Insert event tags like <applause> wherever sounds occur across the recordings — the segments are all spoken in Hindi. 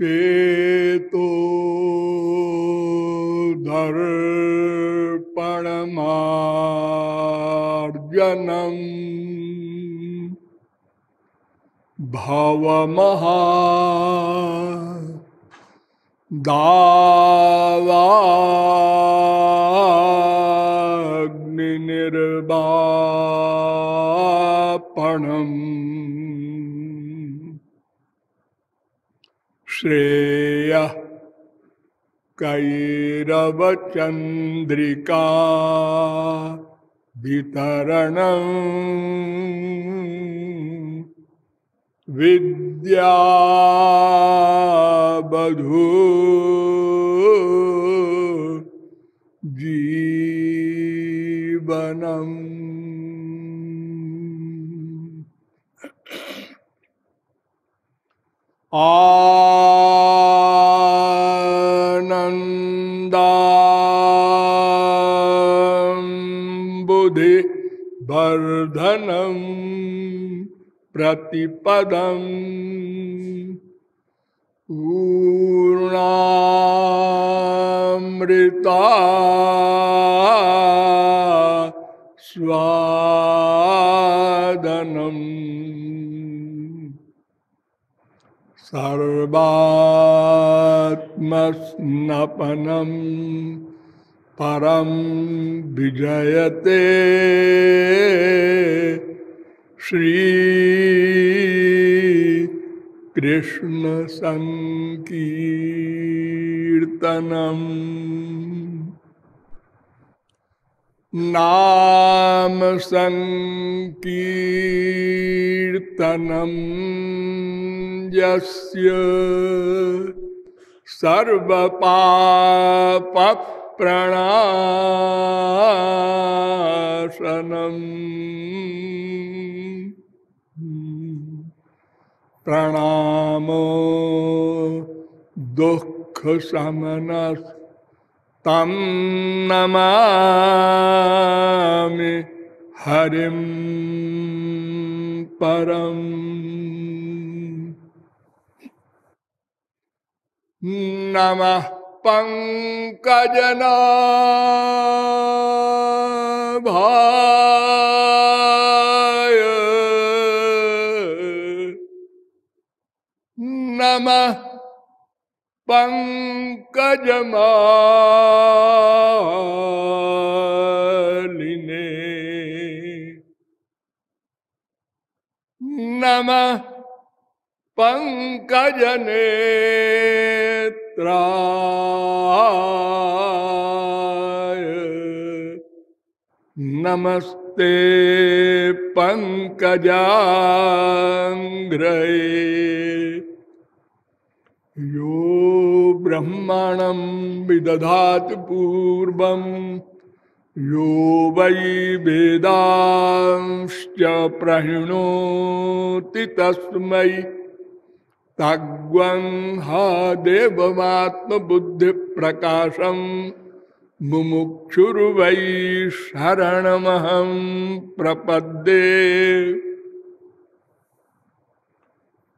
चेतो दर्पणमार्जनम्। भवमहा दावाग्निर्वापणम् श्रेय। कैरवचन्द्रिका वितरणम् विद्या बधू जीवनम्। आनन्दाम्बुधि वर्धनम् प्रतिपदम् पूर्णामृता स्वादनम् सर्वात्मस्नपनम् परं विजयते। श्री कृष्ण संकीर्तनम नाम संकीर्तनम यस्य सर्वपाप प्रणाशनम् प्रणामो दुख समनस तम नमामि हरिम परम। नमः पंकजनाभाय नमः पंकजमालिने। नमः पंकजनेत्राय नमस्ते पंकजांग्रये यो ब्रह्मणं विदधाति पूर्वं यो वै वेदांश्च प्रहिणोति तस्मै। तग्वं हा देवमात्मबुद्धिप्रकाशं मुमुक्षुर्वै शरणमहं प्रपद्ये।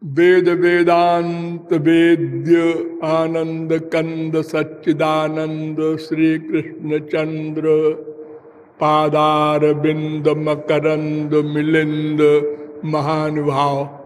वेद वेदांत वेद्य आनंद कंद सच्चिदानंद श्री कृष्ण चंद्र पादार बिंद मकरंद मिलिंद महानुभाव।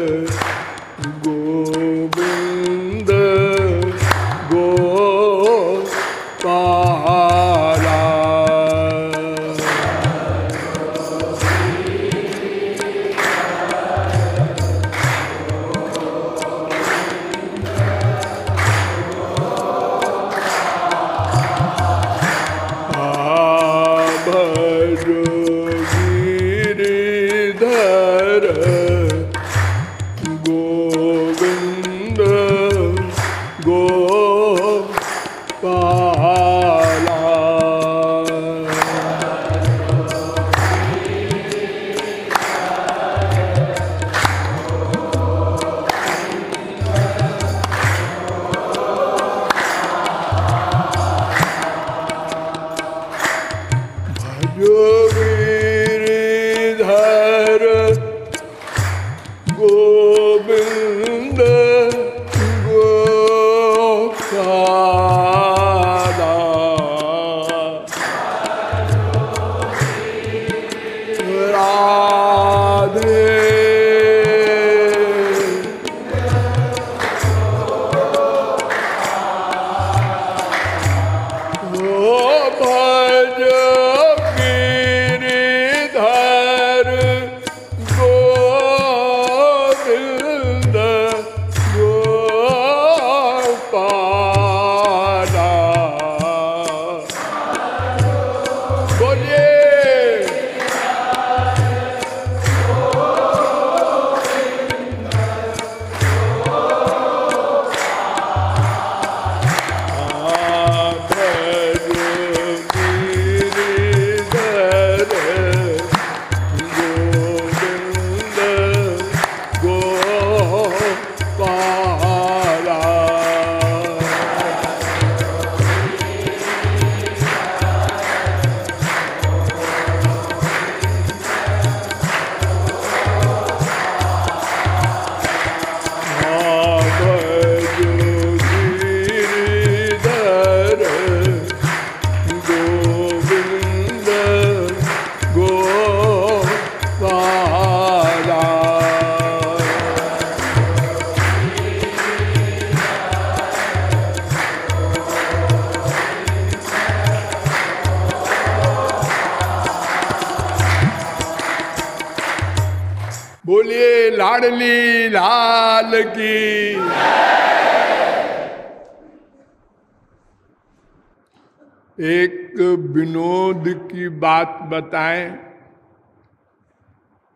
बात बताएँ,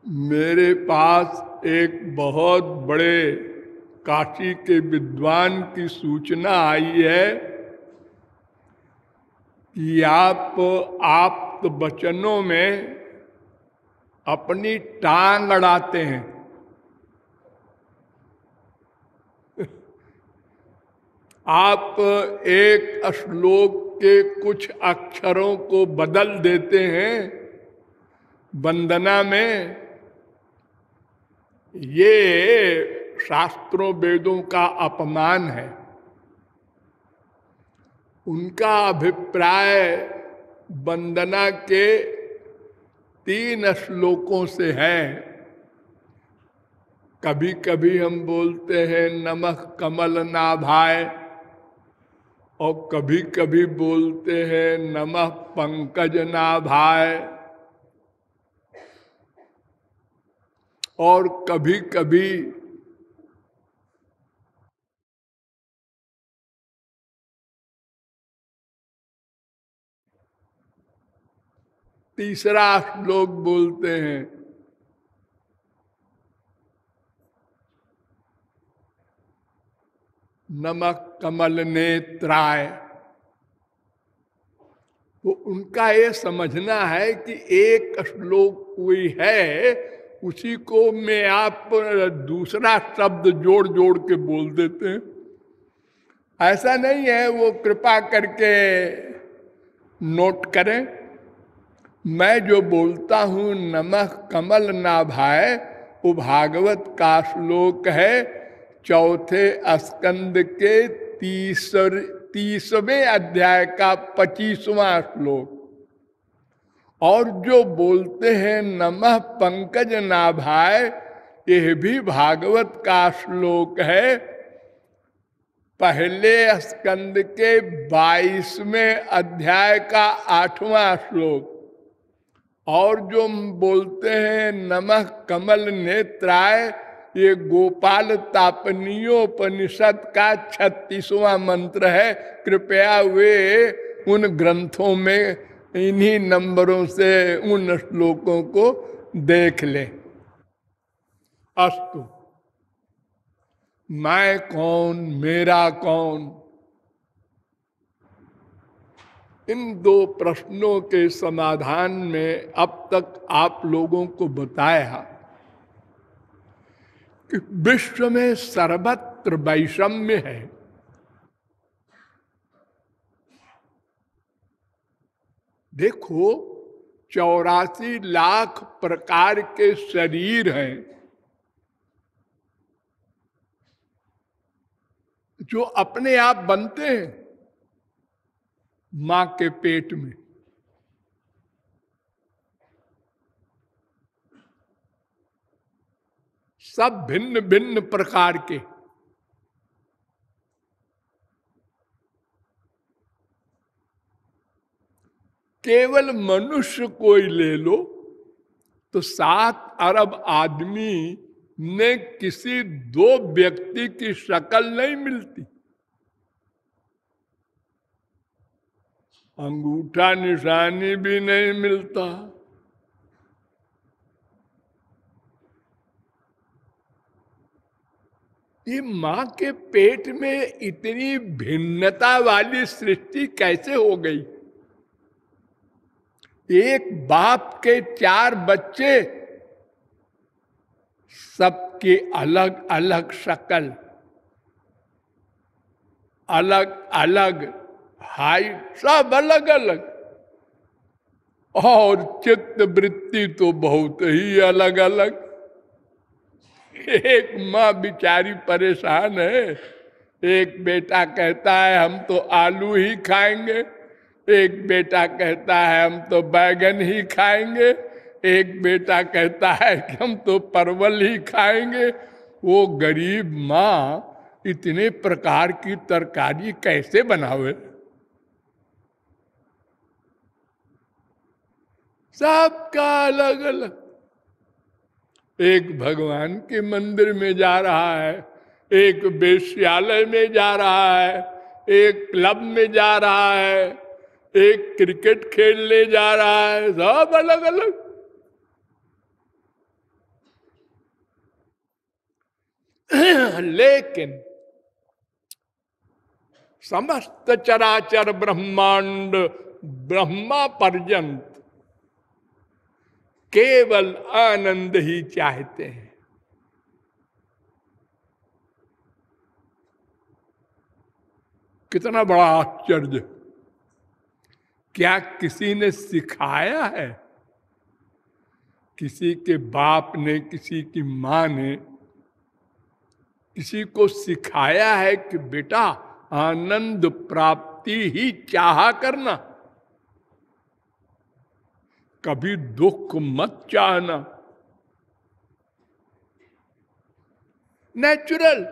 मेरे पास एक बहुत बड़े काशी के विद्वान की सूचना आई है कि आप आप वचनों में अपनी टांग अड़ाते हैं। <laughs> आप एक श्लोक के कुछ अक्षरों को बदल देते हैं, वंदना में। ये शास्त्रों वेदों का अपमान है। उनका अभिप्राय वंदना के तीन श्लोकों से है। कभी कभी हम बोलते हैं नमक कमल नाभाय और कभी कभी बोलते हैं, नमः पंकज नाभाय और कभी कभी तीसरा श्लोक बोलते हैं नमक कमल नेत्राय तो उनका ये समझना है कि एक श्लोक कोई है, उसी को मैं आप दूसरा शब्द जोड़ जोड़ के बोल देते हैं। ऐसा नहीं है, वो कृपा करके नोट करें। मैं जो बोलता हूँ, नमः कमल ना भाई वो भागवत का श्लोक है। चौथे स्कंद के तीसर, तीसवें अध्याय का पच्चीसवां श्लोक। और जो बोलते हैं, नमः पंकज नाभाय, यह भी भागवत का श्लोक है। पहले स्कंद के बाईसवें अध्याय का आठवां श्लोक। और जो बोलते हैं, नमः कमल नेत्राय ये गोपाल तापनीयोपनिषद का छत्तीसवा मंत्र है। कृपया वे उन ग्रंथों में इन्हीं नंबरों से उन श्लोकों को देख लें। अस्तु, मैं कौन, मेरा कौन? इन दो प्रश्नों के समाधान में अब तक आप लोगों को बताया। विश्व में सर्वत्र वैषम्य है। देखो, चौरासी लाख प्रकार के शरीर हैं, जो अपने आप बनते हैं माँ के पेट में। सब भिन्न भिन्न प्रकार के। केवल मनुष्य कोई ले लो तो सात अरब आदमी ने किसी दो व्यक्ति की शक्ल नहीं मिलती। अंगूठा निशानी भी नहीं मिलता। ये माँ के पेट में इतनी भिन्नता वाली सृष्टि कैसे हो गई? एक बाप के चार बच्चे, सबके अलग अलग शक्ल, अलग अलग हाइट, सब अलग अलग। और चित्त वृत्ति तो बहुत ही अलग अलग। एक माँ बिचारी परेशान है। एक बेटा कहता है, हम तो आलू ही खाएँगे। एक बेटा कहता है, हम तो बैगन ही खाएँगे। एक बेटा कहता है कि हम तो परवल ही खाएँगे। वो गरीब माँ इतने प्रकार की तरकारी कैसे बनावे? सबका अलग अलग एक भगवान के मंदिर में जा रहा है, एक वेश्यालय में जा रहा है, एक क्लब में जा रहा है, एक क्रिकेट खेलने जा रहा है, सब अलग अलग <clears throat> लेकिन समस्त चराचर ब्रह्मांड ब्रह्मा पर्यंत केवल आनंद ही चाहते हैं। कितना बड़ा आश्चर्य। क्या किसी ने सिखाया है? किसी के बाप ने, किसी की माँ ने, किसी को सिखाया है कि बेटा आनंद प्राप्ति ही चाह करना। कभी दुख मत चाहना। नेचुरल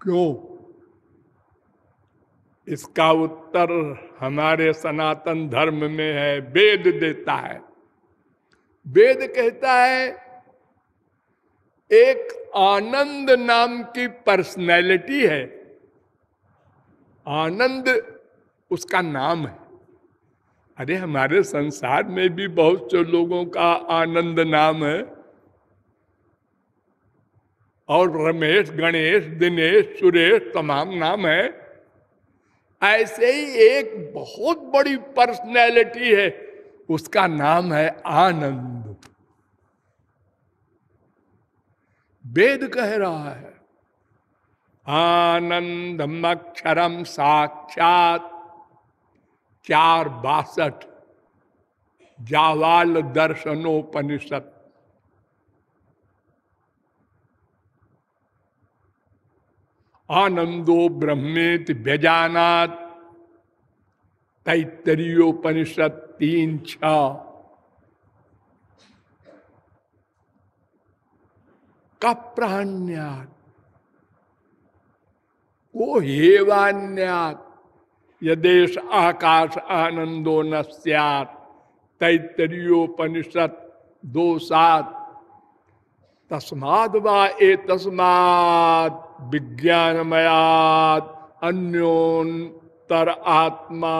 क्यों? इसका उत्तर हमारे सनातन धर्म में है, वेद देता है। वेद कहता है, एक आनंद नाम की पर्सनैलिटी है। आनंद उसका नाम है। अरे, हमारे संसार में भी बहुत से लोगों का आनंद नाम है। और रमेश, गणेश, दिनेश, सुरेश तमाम नाम है। ऐसे ही एक बहुत बड़ी पर्सनैलिटी है। उसका नाम है आनंद। वेद कह रहा है आनंदम अक्षरम साक्षात चार बासठ। जावाल दर्शनोपनिषद। आनंदो ब्रह्मेत व्यजानात तैतरीयोपनिषद तीन छ। कप्राण्यात वो हेवान्यात यदेश आकाश आनंदो न सैत तैतरीयोपनिषद दो सात तस्माद वा ए तस्माद विज्ञानमयात अन्योन्तर आत्मा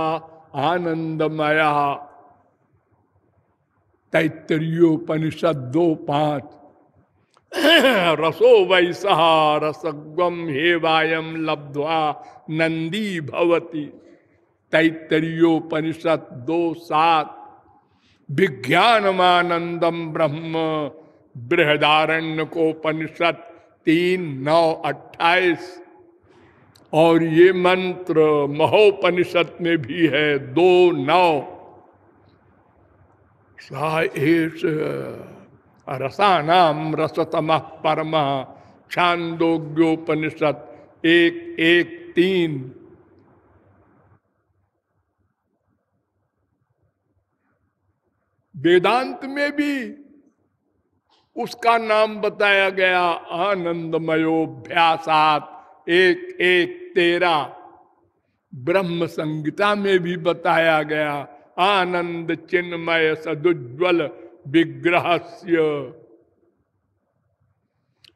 आनंदमया तैतरीयोपनिषद दो पाँच रसो वैसा रसगम हे वायम लब्ध्वा नंदी भवती। तैतरीयोपनिषद दो सात। विज्ञानमानंदम ब्रह्म बृहदारण्य को उपनिषद तीन, नौ, अट्ठाईस। और ये मंत्र महोपनिषद में भी है, दो, नौ। साएश रसानाम रसतम परम छांदोग्योपनिषद एक एक, तीन। वेदांत में भी उसका नाम बताया गया आनंदमयोभ्यासात एक एक तेरा। ब्रह्म संगीता में भी बताया गया, आनंद चिन्मय सदुज्वल विग्रह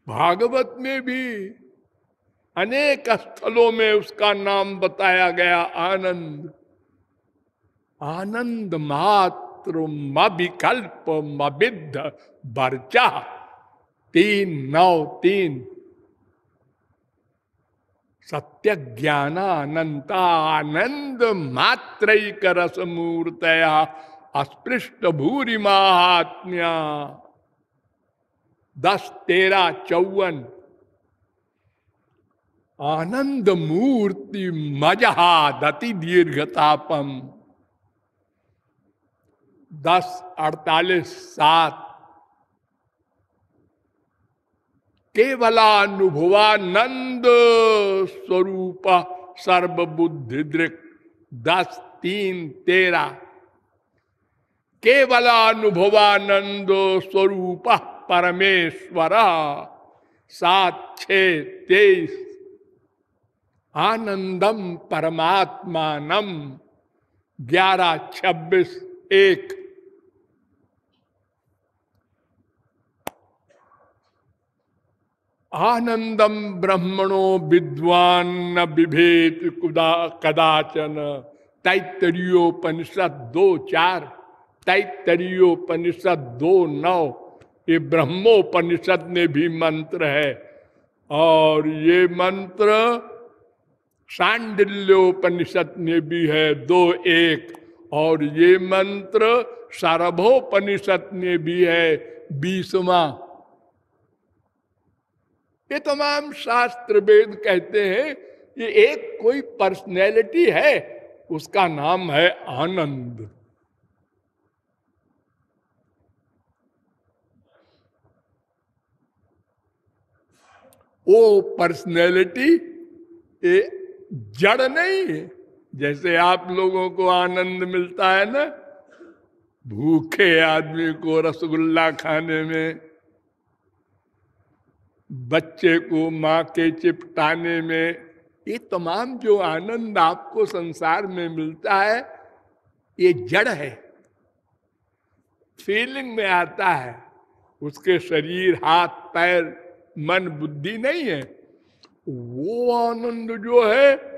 भागवत में भी अनेक स्थलों में उसका नाम बताया गया, आनंद। आनंद मात्र मिकल्प मिद्ध बर्चा तीन नौ तीन। सत्य ज्ञान अनंता आनंद मात्र रस मूर्तया अस्पृष्ट भूरी महात्म्या दस तेरह चौवन आनंद मूर्ति मजहा दति दीर्घतापम दस, अड़तालीस, सात। केवलानुभवानंद स्वरूप सर्वबुद्धि दृक दस, तीन, तेरह। केवलानुभवानंद स्वरूप परमेश्वर। सात, छ, तेईस। आनंदम परमात्मानम। ग्यारह, छब्बीस, एक। आनंदम ब्रह्मणो विद्वान न विभेद कदाचन। तैतरीयोपनिषद दो चार तैतरीयोपनिषद दो नौ, ये ब्रह्मोपनिषद में भी मंत्र है। और ये मंत्र सांडिल्योपनिषद में भी है दो एक, और ये मंत्र सारभोपनिषद में भी है बीसवा। ये तमाम शास्त्र वेद कहते हैं, ये एक कोई पर्सनैलिटी है, उसका नाम है आनंद। वो पर्सनैलिटी ये जड़ नहीं है, जैसे आप लोगों को आनंद मिलता है ना, भूखे आदमी को रसगुल्ला खाने में बच्चे को माँ के चिपटाने में ये तमाम जो आनंद आपको संसार में मिलता है, ये जड़ है। फीलिंग में आता है। उसके शरीर, हाथ, पैर, मन, बुद्धि नहीं है। वो आनंद जो है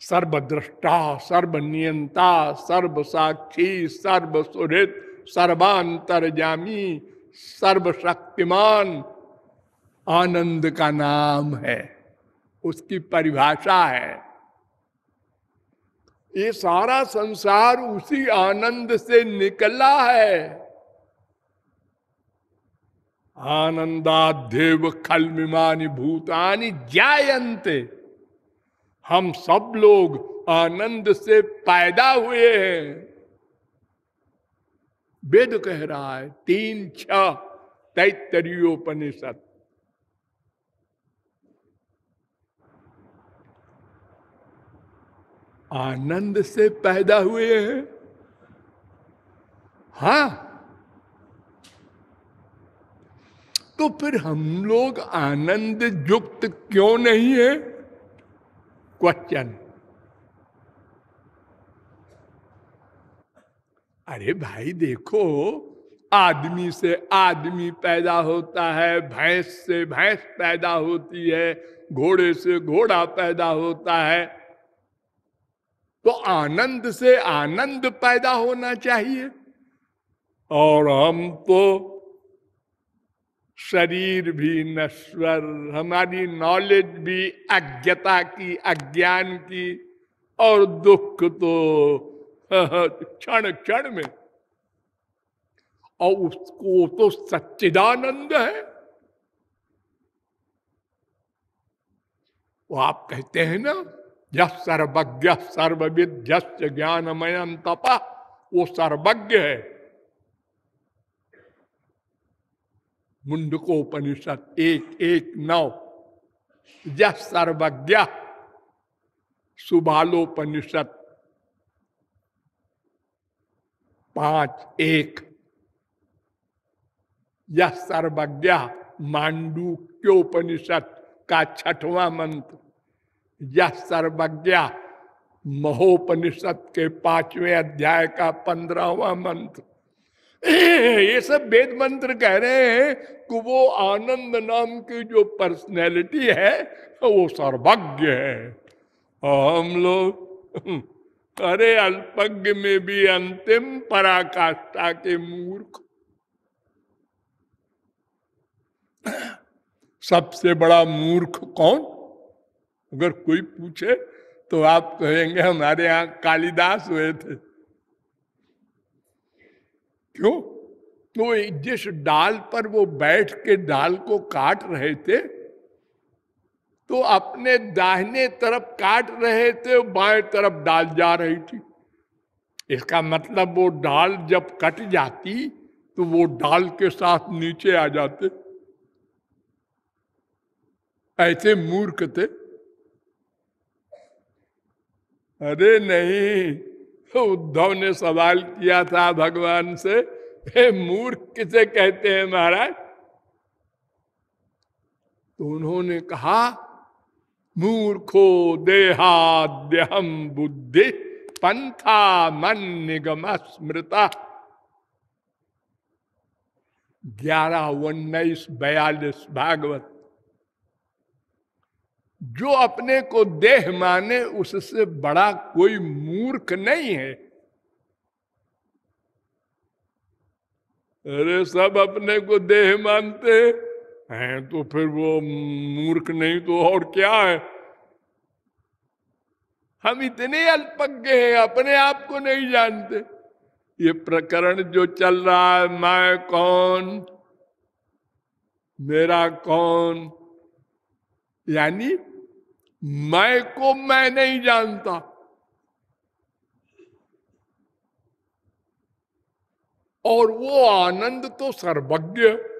सर्वद्रष्टा, सर्वनियंता सर्व साक्षी सर्व सुहृत सर्वांतरजामी सर्वशक्तिमान। आनंद का नाम है, उसकी परिभाषा है। ये सारा संसार उसी आनंद से निकला है। आनंदादेव खलमिमानी भूतानी जायंते हम सब लोग आनंद से पैदा हुए हैं। वेद कह रहा है, तीन छ तैतरीयोपनिषद आनंद से पैदा हुए हैं। हा। तो फिर हम लोग आनंद युक्त क्यों नहीं है? क्वेश्चन। अरे भाई देखो, आदमी से आदमी पैदा होता है, भैंस से भैंस पैदा होती है, घोड़े से घोड़ा पैदा होता है। तो आनंद से आनंद पैदा होना चाहिए। और हम तो शरीर भी नश्वर, हमारी नॉलेज भी अज्ञता की, अज्ञान की, और दुख तो <laughs> क्षण क्षण में। और उसको तो सच्चिदानंद है। वो आप कहते हैं ना यह सर्वज्ञ सर्वविद ज्ञानमय तपा, वो सर्वज्ञ है। मुंडकोपनिषद एक एक, नौ। यह सर्वज्ञ, सुबालोपनिषद पाँच, एक। यह सर्वज्ञ मांडूक्योपनिषद का छठवां मंत्र। यह सर्वज्ञ महोपनिषद के पाँचवें अध्याय का पंद्रहवा मंत्र। ये सब वेद मंत्र कह रहे हैं कि वो आनंद नाम की जो पर्सनैलिटी है, वो सर्वज्ञ है। हम लोग अरे अल्पज्ञ में भी अंतिम पराकाष्ठा के मूर्ख। सबसे बड़ा मूर्ख कौन? अगर कोई पूछे तो आप कहेंगे, हमारे यहाँ कालिदास हुए थे। क्यों? तो जिस डाल पर वो बैठ के डाल को काट रहे थे तो अपने दाहिने तरफ़ काट रहे थे, बाएँ तरफ़ डाल जा रही थी। इसका मतलब वो डाल जब कट जाती तो वो डाल के साथ नीचे आ जाते। ऐसे मूर्ख थे। अरे नहीं, उद्धव ने सवाल किया था भगवान से मूर्ख, किसे कहते हैं महाराज? तो उन्होंने कहा मूर्खो देहाद्यहम बुद्धि पंथा मन निगम स्मृता ग्यारह उन्नीस बयालीस भागवत। जो अपने को देह माने, उससे बड़ा कोई मूर्ख नहीं है। अरे सब अपने को देह मानते हैं। तो फिर वो मूर्ख नहीं तो और क्या है? हम इतने अल्पज्ञ हैं, अपने आप को नहीं जानते। ये प्रकरण जो चल रहा है, मैं कौन? मेरा कौन? यानी मैं को मैं नहीं जानता। और वो आनंद तो सर्वज्ञ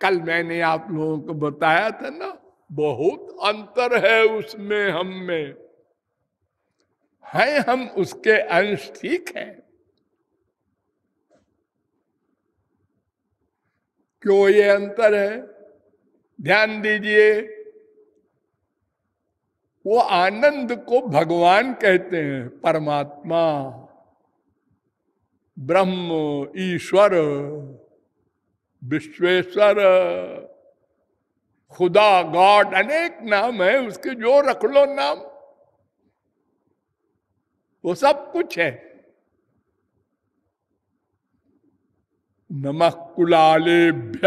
कल मैंने आप लोगों को बताया था ना, बहुत अंतर है उसमें हम में। है हम उसके अंश ठीक है। क्यों ये अंतर है? ध्यान दीजिए, वो आनंद को भगवान कहते हैं, परमात्मा, ब्रह्म, ईश्वर। विश्वेश्वर। खुदा गॉड, अनेक नाम है, उसके जो रख लो नाम। वो सब कुछ है। नमः कुलालेभ्य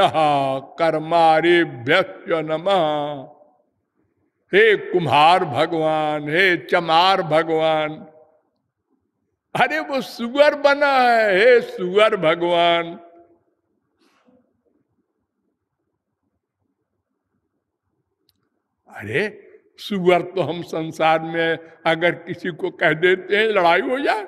कर्मारेभ्य नम। हे कुम्हार भगवान, हे चमार भगवान। अरे वो सुअर बना है, हे सुअर भगवान। अरे सुअर तो हम संसार में अगर किसी को कह देते हैं लड़ाई हो जाए।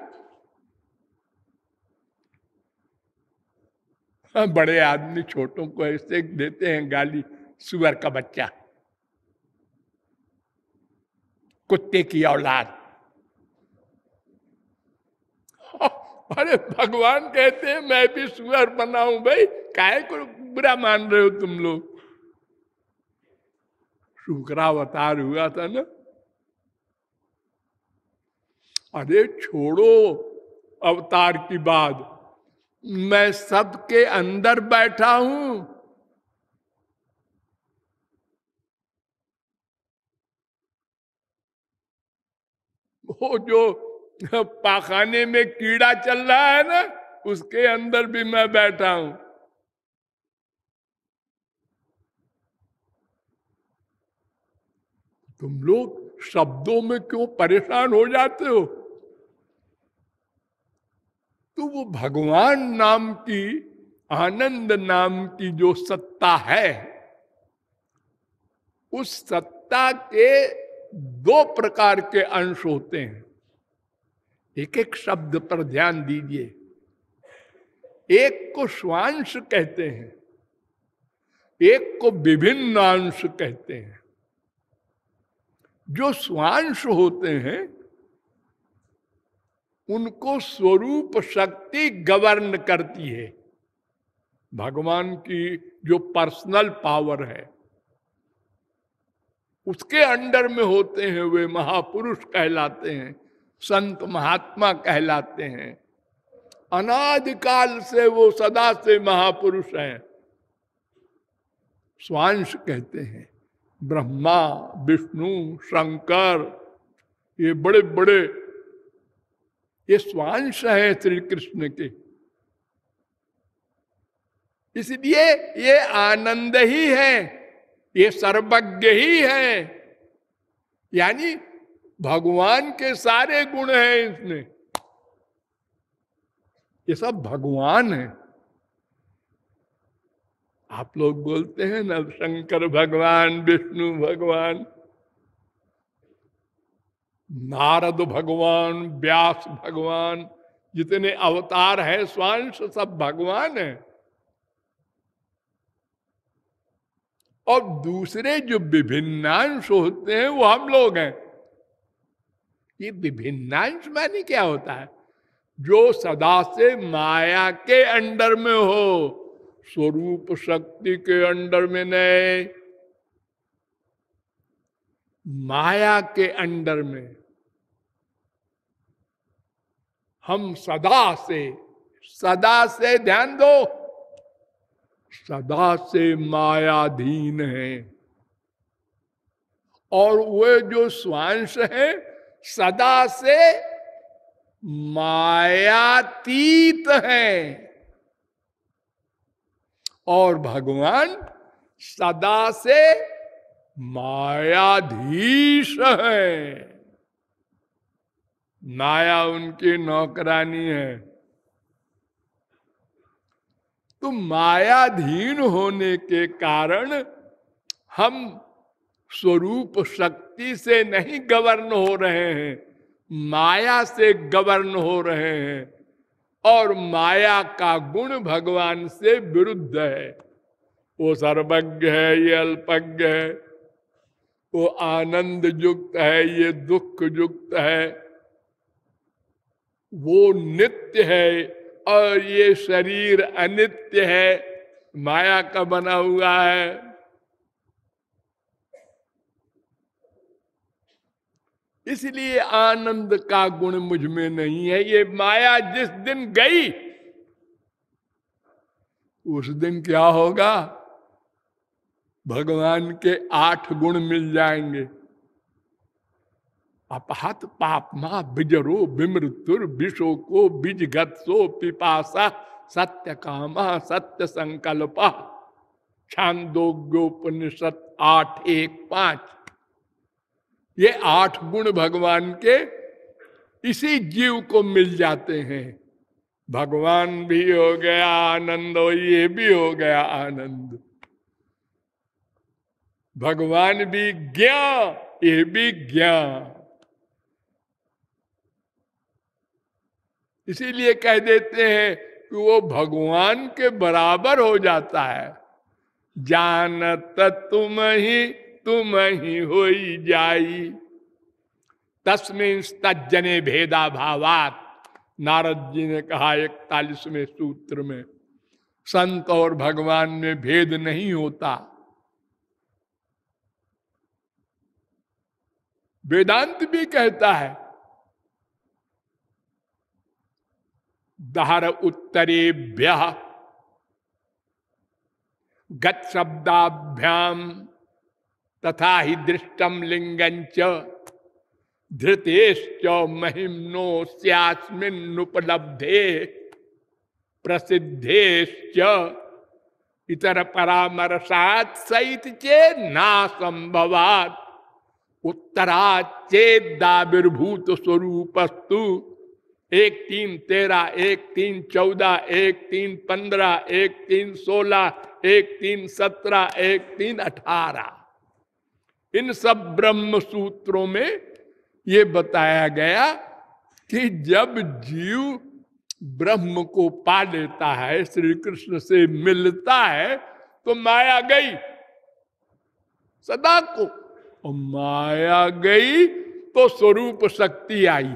हाँ, बड़े आदमी छोटों को ऐसे देते हैं गाली सुअर का बच्चा। कुत्ते की औलाद। अरे भगवान कहते हैं मैं भी सुअर बनाऊ भाई काय को बुरा मान रहे हो तुम लोग? शुक्रावतार हुआ था ना? अरे छोड़ो, अवतार की बात। मैं सबके अंदर बैठा हूँ। वो जो पाखाने में कीड़ा चल रहा है ना, उसके अंदर भी मैं बैठा हूँ। तुम लोग शब्दों में क्यों परेशान हो जाते हो? तो वो भगवान नाम की, आनंद नाम की जो सत्ता है, उस सत्ता के दो प्रकार के अंश होते हैं। एक एक शब्द पर ध्यान दीजिए। एक को स्वांश कहते हैं, एक को विभिन्न अंश कहते हैं। जो स्वांश होते हैं, उनको स्वरूप शक्ति गवर्न करती है। भगवान की जो पर्सनल पावर है, उसके अंडर में होते हैं, वे महापुरुष कहलाते हैं, संत महात्मा कहलाते हैं। अनादिकाल से वो सदा से महापुरुष हैं, स्वांश कहते हैं। ब्रह्मा, विष्णु, शंकर, ये बड़े बड़े ये स्वांश है श्री कृष्ण के। इसलिए ये आनंद ही है, ये सर्वज्ञ ही है। यानी भगवान के सारे गुण हैं इसमें। ये सब भगवान है। आप लोग बोलते हैं ना, शंकर भगवान, विष्णु भगवान, नारद भगवान, व्यास भगवान, जितने अवतार है, स्वांश सब भगवान है। और दूसरे जो विभिन्नांश होते हैं, वो हम लोग हैं। ये विभिन्नांश मानी क्या होता है? जो सदा से माया के अंडर में हो। स्वरूप शक्ति के अंडर में नहीं माया के अंडर में हम सदा से सदा से ध्यान दो। सदा से मायाधीन है। और वे जो स्वांश है, सदा से मायातीत है। और भगवान सदा से मायाधीश है। माया उनकी नौकरानी है। तो मायाधीन होने के कारण हम स्वरूप शक्ति से नहीं गवर्न हो रहे हैं, माया से गवर्न हो रहे हैं। और माया का गुण भगवान से विरुद्ध है। वो सर्वज्ञ है, ये अल्पज्ञ है। वो आनंद युक्त है, ये दुख युक्त है। वो नित्य है और ये शरीर अनित्य है। माया का बना हुआ है। इसलिए आनंद का गुण मुझमें नहीं है। ये माया जिस दिन गई, उस दिन क्या होगा? भगवान के आठ गुण मिल जाएँगे। अपहत पापमा बिजरो विमृतुर विशो को बीजगत्सो पिपासा सत्य काम सत्य संकल्प। छांदोग्योपनिषद आठ एक पाँच। ये आठ गुण भगवान के इसी जीव को मिल जाते हैं। भगवान भी हो गया आनंद और ये भी हो गया आनंद। भगवान भी ज्ञा, ये भी ज्ञान इसीलिए कह देते हैं कि वो भगवान के बराबर हो जाता है। जानत तुम ही तुम ही हो जाई। तस्मिन तजने भेदा भावात नारद जी ने कहा, इकतालीसवें सूत्र में, संत और भगवान में भेद नहीं होता। वेदांत भी कहता है, दहर उत्तरेभ्य, गत शब्दाभ्याम तथा ही दृष्टम लिंगंच धृतेश्च महिमनो स्यास्मिन्नुपलब्धे। प्रसिद्धेश्च। इतर परामर्शात सहित चे ना संभवात उत्तरा चेदाविर्भूत स्वरूपस्तु एक तीन तेरह एक तीन चौदह एक तीन पंद्रह एक तीन सोलह एक तीन सत्रह एक तीन अठारह इन सब ब्रह्म सूत्रों में ये बताया गया कि जब जीव ब्रह्म को पा लेता है श्री कृष्ण से मिलता है तो माया गई सदा को। और माया गई तो स्वरूप शक्ति आई,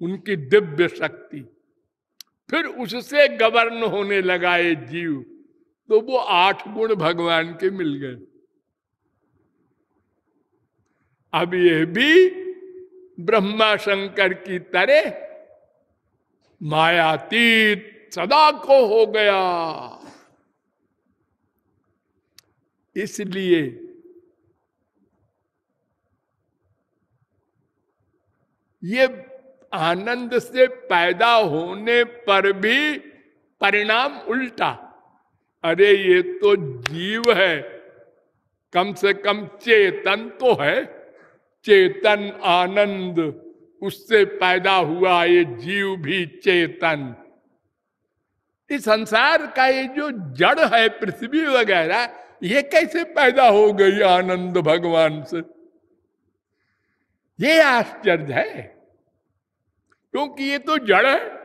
उनकी दिव्य शक्ति। फिर उससे गवर्न होने लगा ये जीव तो वो आठ गुण भगवान के मिल गए। अब ये भी ब्रह्मा शंकर की तरह मायातीत सदा को हो गया। इसलिए ये आनंद से पैदा होने पर भी परिणाम उल्टा। अरे ये तो जीव है, कम से कम चेतन तो है। चेतन आनंद। उससे पैदा हुआ ये जीव भी चेतन। इस संसार का ये जो जड़ है, पृथ्वी वगैरह, ये कैसे पैदा हो गई आनंद भगवान से? ये आश्चर्य है। क्योंकि ये तो जड़ है।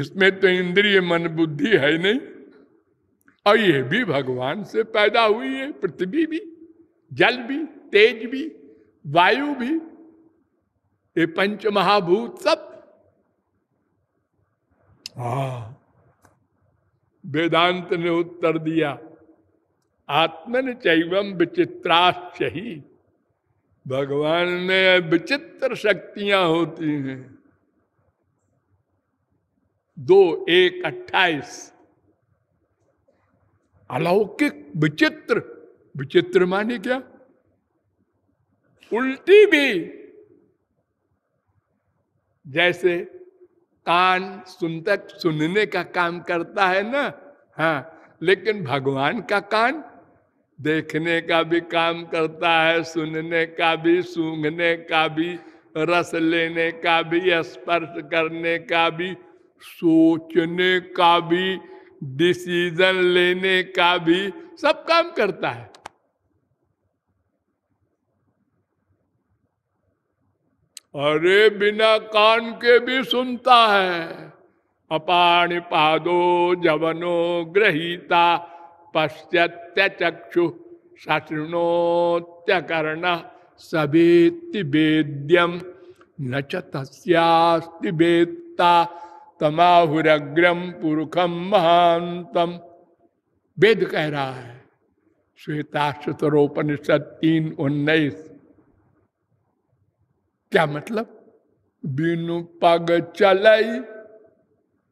इसमें तो इंद्रिय मन बुद्धि है नहीं। और ये भी भगवान से पैदा हुई है, पृथ्वी भी, जल भी, तेज भी। वायु भी, ये पंच महाभूत सब। हा वेदांत ने उत्तर दिया, आत्मन चैवम विचित्राश्च ही भगवान में विचित्र शक्तियाँ होती हैं। दो, एक, अट्ठाईस। अलौकिक विचित्र विचित्र माने क्या? उल्टी भी। जैसे कान सुनतक सुनने का काम करता है ना? हाँ लेकिन भगवान का कान देखने का भी काम करता है, सुनने का भी, सूंघने का भी, रस लेने का भी, स्पर्श करने का भी, सोचने का भी, डिसीज़न लेने का भी, सब काम करता है। अरे बिना कान के भी सुनता है। अपाणि पादो जवनो ग्रहीता पश्चात्य चक्षु शृणोत्य कर्ण सभी वेद्यम न तस्यास्ति वेत्ता तमाहुरग्रम पुरुखम महांतम वेद कह रहा है श्वेताश्वतरोपनिषद तीन उन्नीस। क्या मतलब? बिनु पग चलई,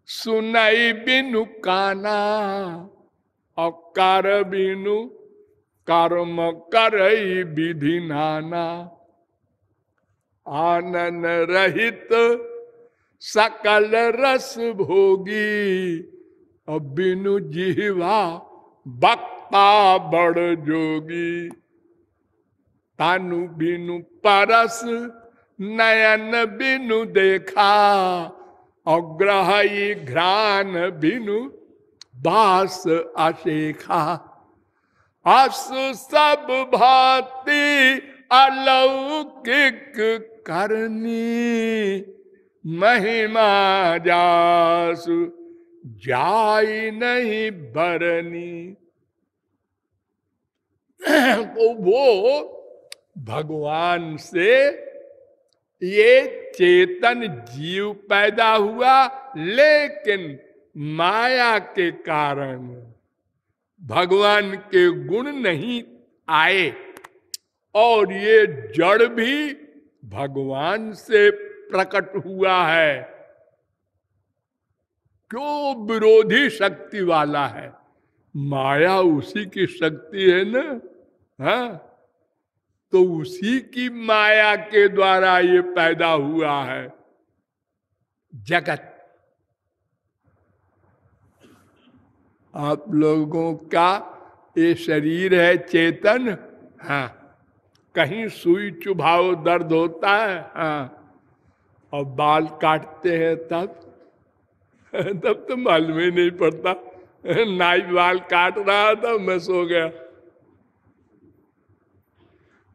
सुनाई बिनु काना। अकार बिनु कर्म करई विधि नाना। आनन रहित सकल रस भोगी, अब बिनु जिहवा बक्ता बड़ जोगी। तानु बिनु परस नयन बिनु देखा अग्रह घ्रान बिनु बास अशेखा। अस सब भाती अलौकिक करनी, महिमा जासु जाई नहीं बरनी। <clears throat> तो वो भगवान से ये चेतन जीव पैदा हुआ, लेकिन माया के कारण। भगवान के गुण नहीं आए, और ये जड़ भी भगवान से प्रकट हुआ है। क्यों विरोधी शक्ति वाला है? माया उसी की शक्ति है ना? हा? तो उसी की माया के द्वारा ये पैदा हुआ है। जगत। आप लोगों का ये शरीर है चेतन। हाँ कहीं सुई चुभाव दर्द होता है। हाँ और बाल काटते हैं तब। <laughs> तब तो मालूम ही नहीं पड़ता। <laughs> नाई बाल काट रहा था, मैं सो गया।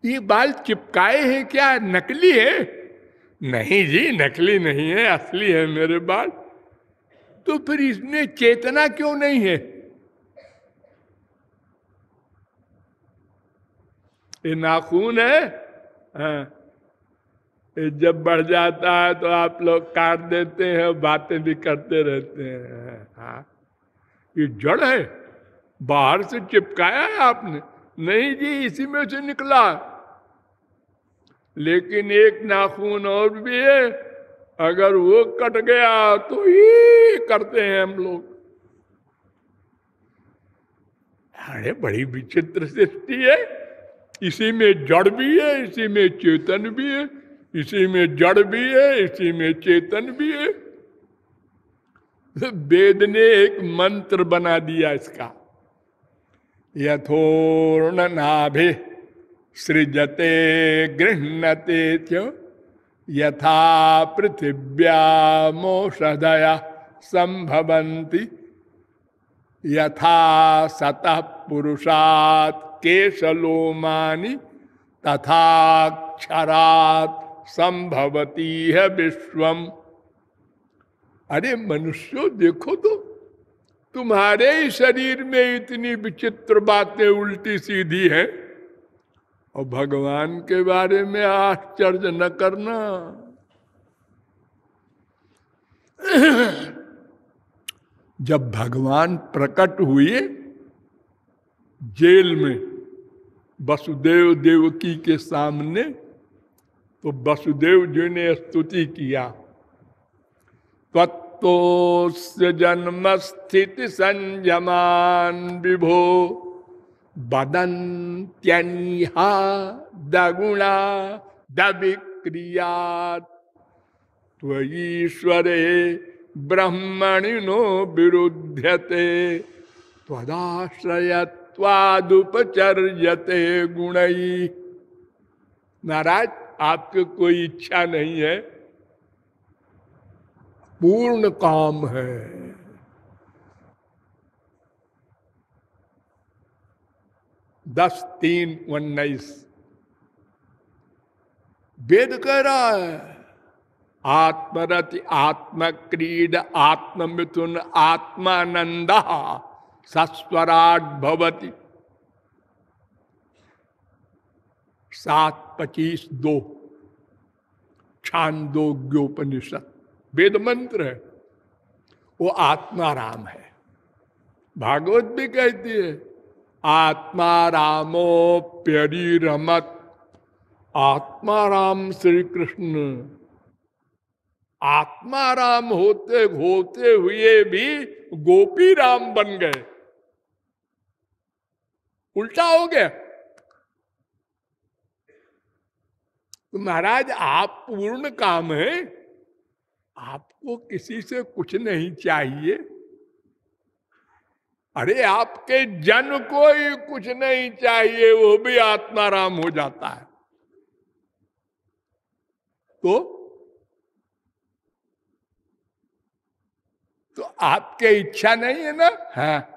ये बाल चिपकाए हैं क्या? नकली है? नहीं जी, नकली नहीं है, असली है मेरे बाल। तो फिर इसमें चेतना क्यों नहीं है? ये नाखून है? हाँ। जब बढ़ जाता है तो आप लोग काट देते हैं बातें भी करते रहते हैं। हाँ। ये जड़ है। बाहर से चिपकाया है आपने। नहीं जी, इसी में से निकला। लेकिन एक नाखून और भी है, अगर वो कट गया तो ही करते हैं हम लोग। अरे, बड़ी विचित्र सृष्टि है। इसी में जड़ भी है, इसी में चेतन भी है, इसी में जड़ भी है, इसी में चेतन भी है। वेद ने एक मंत्र बना दिया इसका। यथोर्ण नाभि सृजते गृहते यथा पृथिव्यामोषधया संभवंती यथा सतः पुरुषात केशलोमानी तथा क्षरात संभवती है विश्वम। अरे मनुष्यो देखो तो तुम्हारे ही शरीर में इतनी विचित्र बातें उल्टी सीधी है। और भगवान के बारे में आश्चर्य न करना। जब भगवान प्रकट हुए, जेल में वसुदेव देवकी के सामने तो वसुदेव जी ने स्तुति किया। तत्वस्य जन्म स्थिति संयमान विभो। बदन्त्यनिहा दगुणा दविक्रिया त्वईश्वरे ब्रह्मणिनो विरुध्यते। त्वदाश्रयत्वादुपचर्यते गुणई नाराज़, आपके कोई इच्छा नहीं है। पूर्ण काम है। दस तीन उन्नीस। वेद कह रहा है, आत्मरति, आत्मक्रीड, आत्ममिथुन, आत्मानंद, सस्वराट भवती। सात पच्चीस दो, छांदोग्योपनिषद। वेद मंत्र है। वो आत्मा राम है। भागवत भी कहती है आत्मा रामो प्यरी रमत आत्मा राम श्री कृष्ण आत्मा राम होते होते हुए भी गोपी राम बन गए। उल्टा हो गया। तो महाराज, आप पूर्ण काम है। आपको किसी से कुछ नहीं चाहिए। अरे, आपके जन को ही कुछ नहीं चाहिए, वो भी आत्माराम हो जाता है। तो तो आपके इच्छा नहीं है ना? हाँ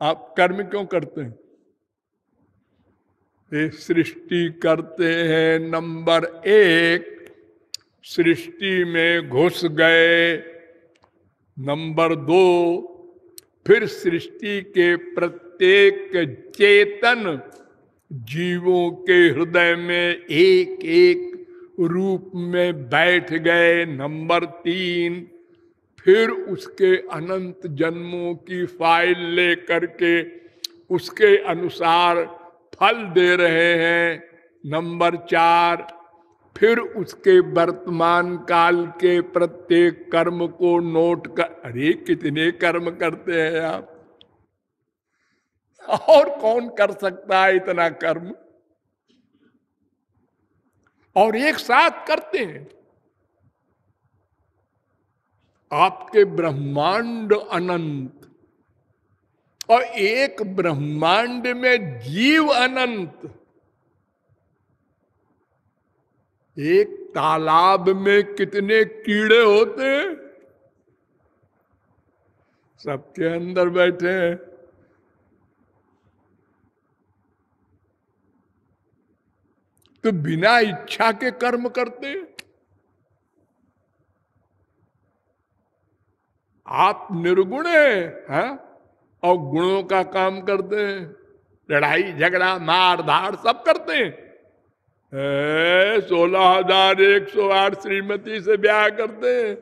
आप कर्म क्यों करते हैं? सृष्टि करते हैं नंबर एक। सृष्टि में घुस गए। नंबर दो, फिर सृष्टि के प्रत्येक चेतन जीवों के हृदय में एक एक रूप में बैठ गए। नंबर तीन, फिर उसके अनंत जन्मों की फ़ाइल ले करके उसके अनुसार फल दे रहे हैं। नंबर चार फिर उसके वर्तमान काल के प्रत्येक कर्म को नोट कर, अरे, कितने कर्म करते हैं आप? और कौन कर सकता है इतना कर्म? और एक साथ करते हैं। आपके ब्रह्मांड अनंत, और एक ब्रह्मांड में जीव अनंत। एक तालाब में कितने कीड़े होते हैं? सबके अंदर बैठे हैं। तो बिना इच्छा के कर्म करते आप निर्गुण है, हा? और गुणों का काम करते हैं। लड़ाई, झगड़ा मार धाड़ सब करते हैं। सोलह हज़ार एक सौ आठ श्रीमती से ब्याह करते हैं।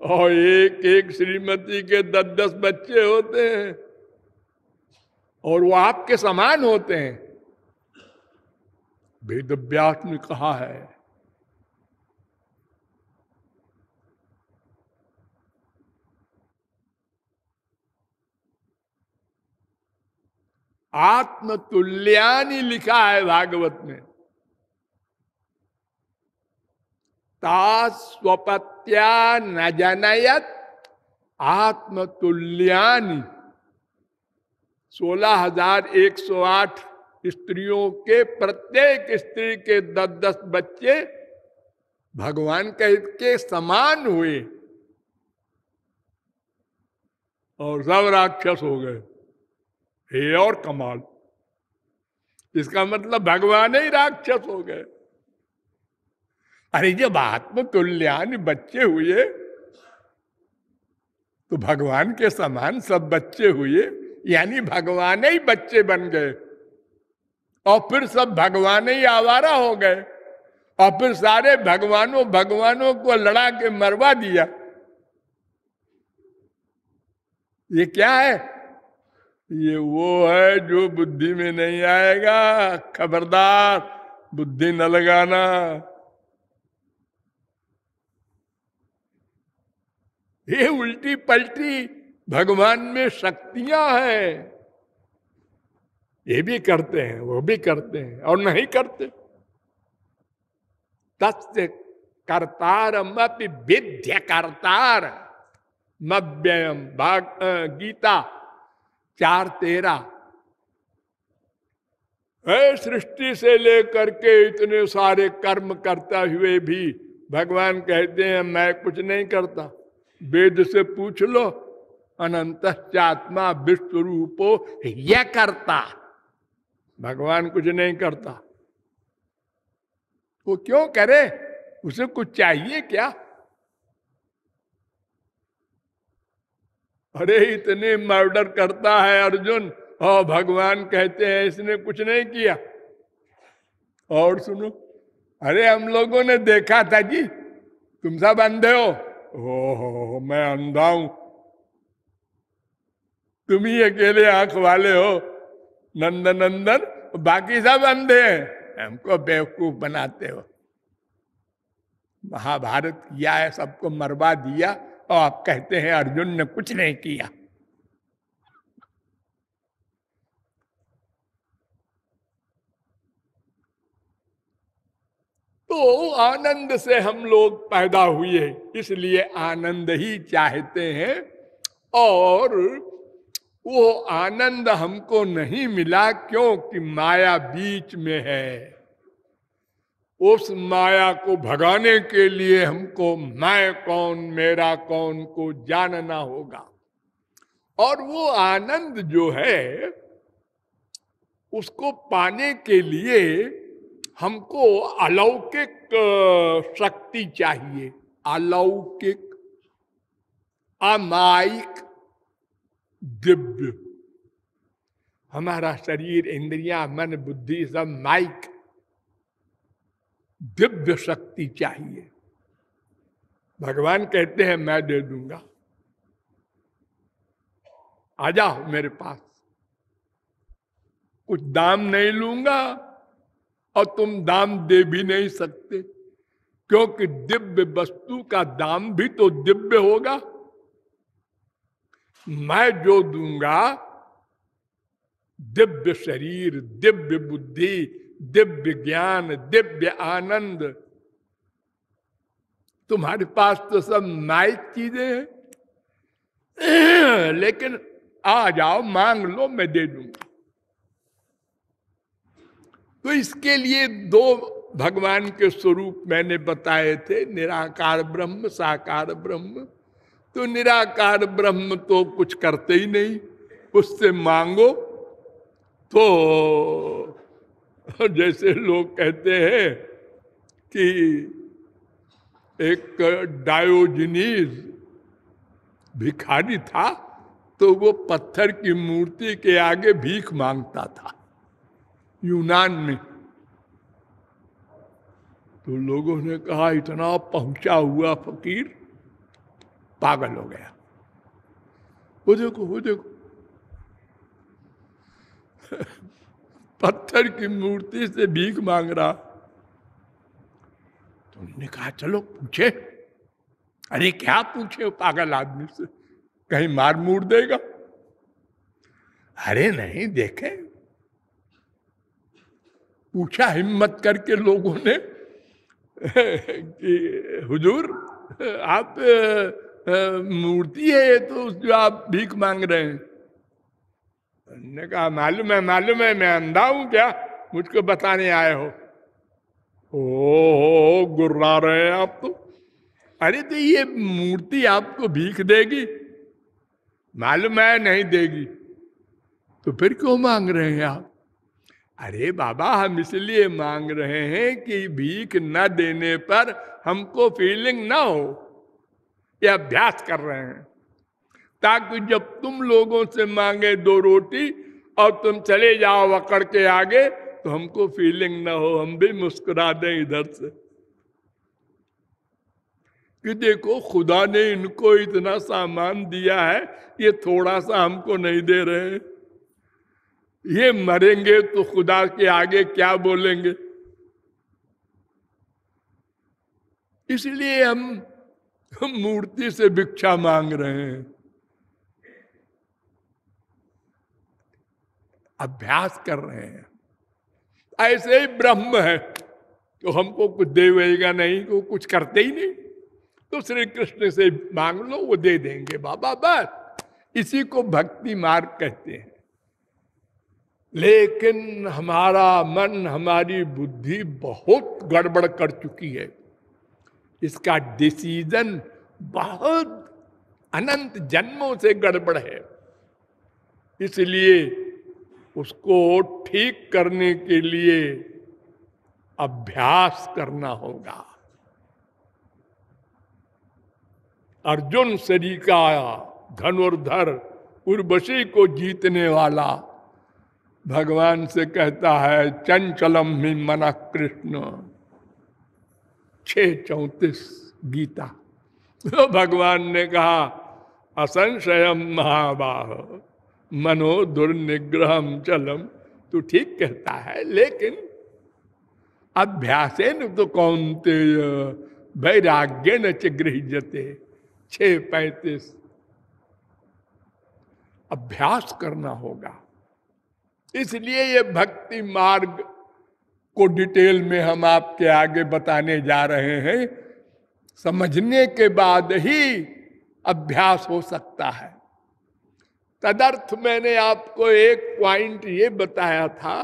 और एक एक श्रीमती के दस दस बच्चे होते हैं। और वो आपके समान होते हैं। वेद व्यास ने कहा है, आत्मतुल्यानी लिखा है भागवत में। तास्वपत्या न जनयत आत्मतुल्यानी। सोलह हज़ार एक सौ आठ स्त्रियों के प्रत्येक स्त्री के दस दस बच्चे भगवान के समान हुए और सब राक्षस हो गए। हे और कमाल। इसका मतलब भगवान ही राक्षस हो गए। अरे जब आत्म आत्मतुल्यान बच्चे हुए तो भगवान के समान सब बच्चे हुए, यानी भगवान ही बच्चे बन गए। और फिर सब भगवान ही आवारा हो गए। और फिर सारे भगवानों भगवानों को लड़ा के मरवा दिया। ये क्या है? ये वो है जो बुद्धि में नहीं आएगा। खबरदार, बुद्धि न लगाना। ये उल्टी पलटी भगवान में शक्तियाँ हैं। ये भी करते हैं, वो भी करते हैं और नहीं करते। तस्य करतार विद्य करतार। मव्ययम गीता चार तेरा। सृष्टि से लेकर के इतने सारे कर्म करता हुए भी भगवान कहते हैं, मैं कुछ नहीं करता। वेद से पूछ लो अनंत चात्मा विश्व रूपो यह करता। भगवान कुछ नहीं करता। वो क्यों करे? उसे कुछ चाहिए क्या? अरे, इतने मर्डर करता है अर्जुन। और भगवान कहते हैं, इसने कुछ नहीं किया। और सुनो, अरे, हम लोगों ने देखा था जी। तुम सब अंधे हो। ओ हो मैं अंधा हूँ। तुम ही अकेले आँख वाले हो। नंदन नंदन बाकी सब अंधे हैं। हमको बेवकूफ़ बनाते हो। महाभारत किया है, सबको मरवा दिया, और आप कहते हैं अर्जुन ने कुछ नहीं किया। तो आनंद से हम लोग पैदा हुए, इसलिए आनंद ही चाहते हैं। और वो आनंद हमको नहीं मिला क्योंकि माया बीच में है। उस माया को भगाने के लिए हमको मैं कौन, मेरा कौन को जानना होगा। और वो आनंद जो है, उसको पाने के लिए हमको अलौकिक शक्ति चाहिए। अलौकिक अमाइक दिव्य। हमारा शरीर, इंद्रिया, मन, बुद्धि सब माइक दिव्य शक्ति चाहिए। भगवान कहते हैं, मैं दे दूँगा। आ जाओ मेरे पास। कुछ दाम नहीं लूँगा और तुम दाम दे भी नहीं सकते, क्योंकि दिव्य वस्तु का दाम भी तो दिव्य होगा। मैं जो दूँगा, दिव्य शरीर, दिव्य बुद्धि, दिव्य ज्ञान, दिव्य आनंद। तुम्हारे पास तो सब माइक चीज़ें हैं। लेकिन आ जाओ, मांग लो, मैं दे दूँगा। तो इसके लिए दो भगवान के स्वरूप मैंने बताए थे, निराकार ब्रह्म, साकार ब्रह्म। तो निराकार ब्रह्म तो कुछ करते ही नहीं, उससे मांगो तो <laughs> जैसे लोग कहते हैं कि एक डायोजनीज भिखारी था तो वो पत्थर की मूर्ति के आगे भीख माँगता था। यूनान में। तो लोगों ने कहा, इतना पहुँचा हुआ फकीर, पागल हो गया। वो देखो वो देखो। पत्थर की मूर्ति से भीख मांग रहा। तो उन्होंने कहा, चलो, पूछे। अरे, क्या पूछे पागल आदमी से? कहीं मार मूर देगा? अरे, नहीं, देखे। पूछा हिम्मत करके लोगों ने कि, हुजूर, आप मूर्ति है ये तो जो आप भीख मांग रहे हैं। ने कहा, मालूम है मालूम है, मैं अंधा हूँ क्या? मुझको बताने आए हो। ओ गुर्रा रहे हैं आप तो। अरे तो ये मूर्ति आपको भीख देगी? मालूम है, नहीं देगी। तो फिर क्यों मांग रहे हैं आप? अरे बाबा, हम इसलिए मांग रहे हैं कि भीख न देने पर हमको फीलिंग ना हो। ये अभ्यास कर रहे हैं। ताकि जब तुम लोगों से मांगे दो रोटी और तुम चले जाओ अकड़ के आगे तो हमको फीलिंग ना हो, हम भी मुस्कुरा दें इधर से। कि देखो, खुदा ने इनको इतना सामान दिया है, ये थोड़ा सा हमको नहीं दे रहे हैं। ये मरेंगे तो खुदा के आगे क्या बोलेंगे? इसलिए हम मूर्ति से भिक्षा मांग रहे हैं। अभ्यास कर रहे हैं। ऐसे ही ब्रह्म है तो हमको कुछ देगा नहीं, वो कुछ करते ही नहीं। तो श्री कृष्ण से मांग लो, वो दे देंगे। बाबा, बस, इसी को भक्ति मार्ग कहते हैं। लेकिन हमारा मन, हमारी बुद्धि बहुत गड़बड़ कर चुकी है। इसका डिसीज़न बहुत अनंत जन्मों से गड़बड़ है। इसलिए उसको ठीक करने के लिए अभ्यास करना होगा। अर्जुन शरी का धनुर्धर उर्वशी को जीतने वाला भगवान से कहता है, चंचलम ही मना कृष्ण। छ चौतीस गीता। तो भगवान ने कहा असंशय महाबाह, मनो दुर्निग्रह चलम। तो ठीक कहता है, लेकिन अभ्यास न तो कौन ते वैराग्य न गृहते छ पैतीस अभ्यास करना होगा। इसलिए ये भक्ति मार्ग को डिटेल में हम आपके आगे बताने जा रहे हैं। समझने के बाद ही अभ्यास हो सकता है। तदर्थ मैंने आपको एक पॉइंट ये बताया था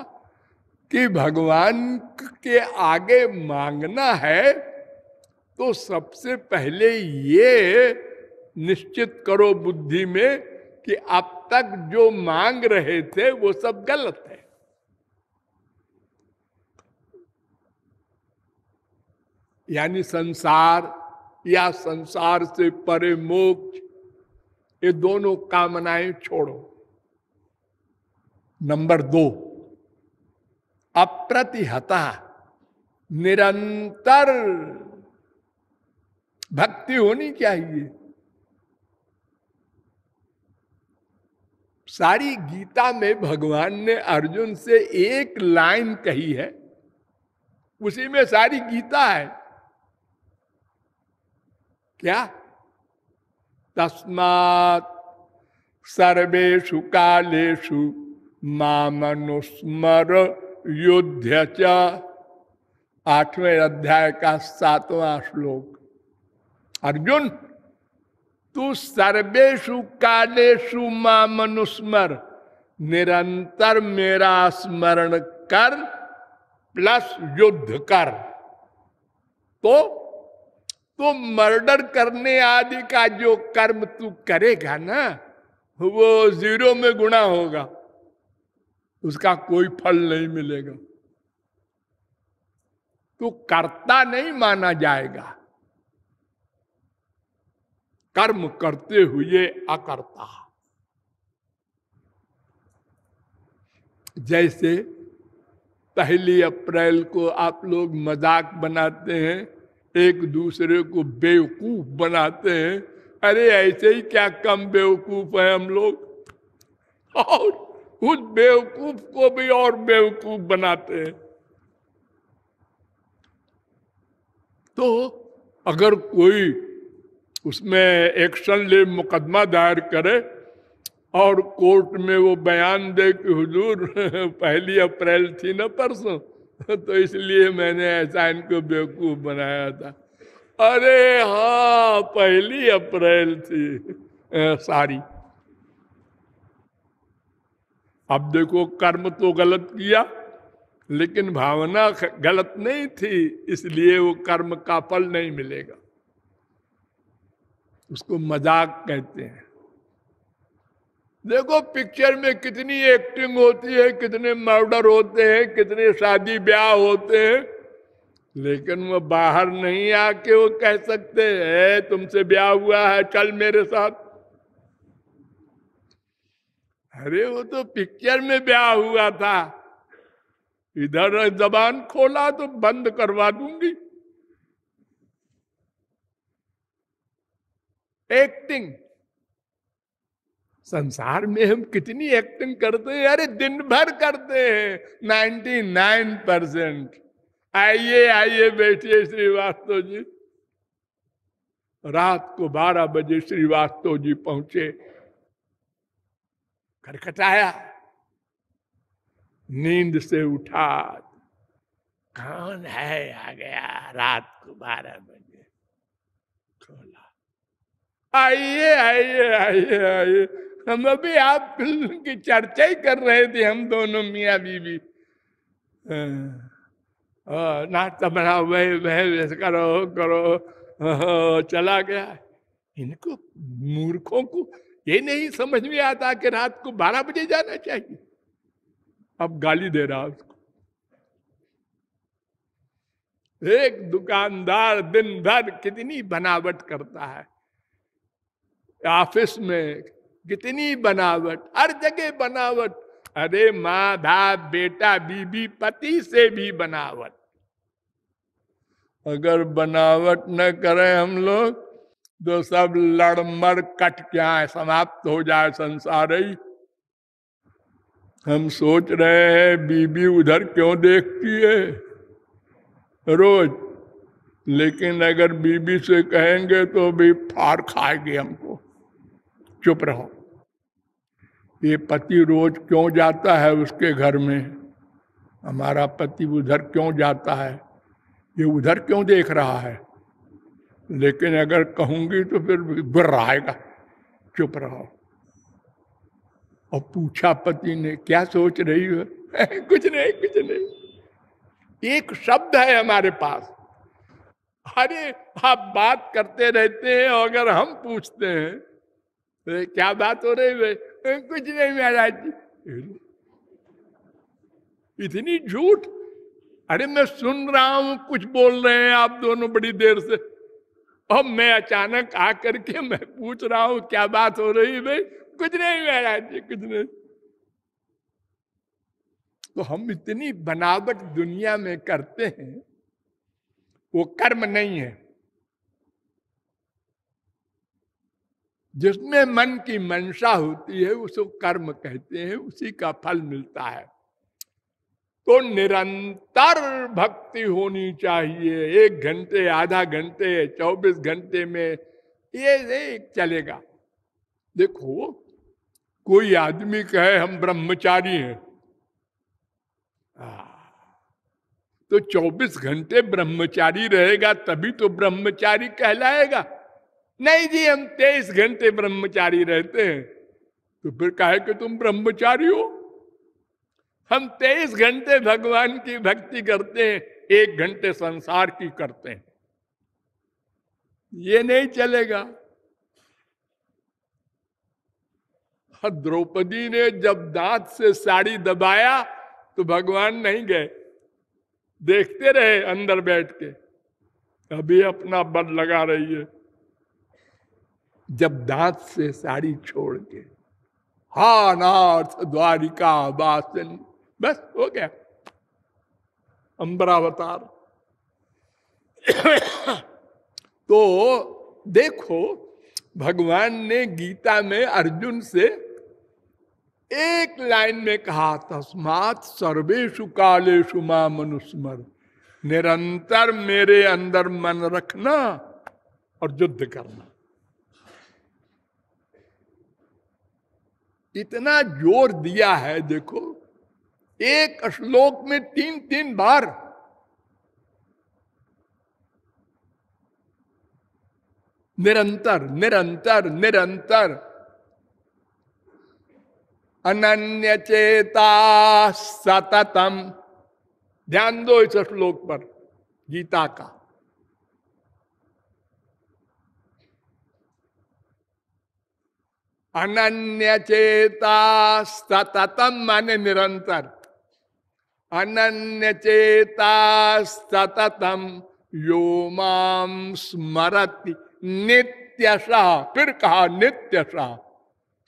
कि भगवान के आगे मांगना है तो सबसे पहले ये निश्चित करो बुद्धि में कि अब तक जो मांग रहे थे, वो सब गलत है। यानी संसार या संसार से परे मोक्ष, ये दोनों कामनाएँ छोड़ो। नंबर दो, अप्रतिहता, निरंतर। भक्ति होनी चाहिए। सारी गीता में भगवान ने अर्जुन से एक लाइन कही है। उसी में सारी गीता है। क्या? तस्मात सर्वेशु कालेशु मामनुस्मर युद्ध च। आठवें अध्याय का सातवां श्लोक। अर्जुन तू सर्वेशु कालेशु मामनुस्मर निरंतर मेरा स्मरण कर, प्लस युद्ध कर। तो तो मर्डर करने आदि का जो कर्म तू करेगा ना, वो ज़ीरो में गुणा होगा। उसका कोई फल नहीं मिलेगा। तो कर्ता नहीं माना जाएगा। कर्म करते हुए अकर्ता। जैसे पहली अप्रैल को आप लोग मज़ाक बनाते हैं, एक दूसरे को बेवकूफ़ बनाते हैं, अरे ऐसे ही क्या कम बेवकूफ़ है हम लोग? और उस बेवकूफ़ को भी और बेवकूफ़ बनाते हैं। तो अगर कोई उसमें एक्शन ले, मुकदमा दायर करे और कोर्ट में वो बयान दे कि, हुजूर, <laughs> पहली अप्रैल थी ना परसों <laughs> तो इसलिए मैंने ऐसा इनको बेवकूफ़ बनाया था। अरे हाँ पहली अप्रैल थी। सारी। अब देखो, कर्म तो गलत किया, लेकिन भावना गलत नहीं थी, इसलिए वो कर्म का फल नहीं मिलेगा। उसको मज़ाक कहते हैं। देखो पिक्चर में कितनी एक्टिंग होती है, कितने मर्डर होते हैं, कितने शादी ब्याह होते हैं, लेकिन वो बाहर नहीं आके वो कह सकते हैं तुमसे ब्याह हुआ है, चल मेरे साथ। अरे, वो तो पिक्चर में ब्याह हुआ था। इधर जबान खोला तो बंद करवा दूँगी। एक्टिंग संसार में हम कितनी एक्टिंग करते हैं? अरे, दिन भर करते हैं। नाइन्टी नाइन परसेंट आइए आइए, बैठिए श्रीवास्तव जी। रात को बारह बजे श्रीवास्तव जी पहुँचे। खटखटाया नींद से उठा। कौन है आ गया रात को बारह बजे खोला आइए आइए आइए आइए। हम अभी आप फ़िल्म की चर्चा ही कर रहे थे, हम दोनों मियाँ बीबी नाश्ता बनाओ, वह वह करो करो। चला गया। इनको मूर्खों को ये नहीं समझ में आता कि रात को बारह बजे जाना चाहिए। अब गाली दे रहा उसको। एक दुकानदार दिन भर कितनी बनावट करता है। ऑफ़िस में कितनी बनावट, हर जगह बनावट। अरे माँ बाप बेटा, बीबी, पति से भी बनावट। अगर बनावट न करें हम लोग तो सब लड़मड़ कट क्या है समाप्त हो जाए संसार ही। हम सोच रहे हैं, बीबी उधर क्यों देखती है? रोज। लेकिन अगर बीबी से कहेंगे तो भी फार खाएगी हमको। चुप रहो। ये पति रोज क्यों जाता है उसके घर में? हमारा पति उधर क्यों जाता है? ये उधर क्यों देख रहा है? लेकिन अगर कहूँगी तो फिर बुरा आएगा। चुप रहो। और पूछा पति ने, क्या सोच रही हो? <laughs> कुछ नहीं कुछ नहीं। एक शब्द है हमारे पास। अरे, आप बात करते रहते हैं, अगर हम पूछते हैं क्या बात हो रही है कुछ नहीं महाराज जी। इतनी झूठ? अरे मैं सुन रहा हूँ कुछ बोल रहे हैं आप दोनों बड़ी देर से। अब मैं अचानक आकर के मैं पूछ रहा हूँ क्या बात हो रही है कुछ नहीं महाराज जी कुछ नहीं। तो हम इतनी बनावट दुनिया में करते हैं वो कर्म नहीं है। जिसमें मन की मंशा होती है, उसको कर्म कहते हैं, उसी का फल मिलता है। तो निरंतर भक्ति होनी चाहिए। एक घंटे, आधा घंटे, चौबीस घंटे में ये नहीं चलेगा। देखो, कोई आदमी कहे, हम ब्रह्मचारी हैं। तो 24 घंटे ब्रह्मचारी रहेगा, तभी तो ब्रह्मचारी कहलाएगा। नहीं जी, हम 23 घंटे ब्रह्मचारी रहते हैं। तो फिर कहे कि तुम ब्रह्मचारी हो? हम 23 घंटे भगवान की भक्ति करते हैं, एक घंटे संसार की करते हैं। ये नहीं चलेगा। द्रौपदी ने जब दांत से साड़ी दबाया तो भगवान नहीं गए। देखते रहे अंदर बैठ के। अभी अपना बल लगा रही है। जब दांत से साड़ी छोड़ के, हा नाथ द्वारिका बासन बस हो गया। अंबरावतार। <coughs> तो देखो, भगवान ने गीता में अर्जुन से एक लाइन में कहा, तस्मात सर्वेशु कालेशु माँ मनुस्मर, निरंतर मेरे अंदर मन रखना और युद्ध करना। इतना ज़ोर दिया है, देखो। एक श्लोक में तीन तीन बार। निरंतर निरंतर निरंतर। अनन्य चेता सततम। ध्यान दो इस श्लोक पर, गीता का। अनन्य चेता सततम माने निरंतर अनन्य चेता सततम यो माम स्मरति नित्यशः। फिर कहा नित्यशाह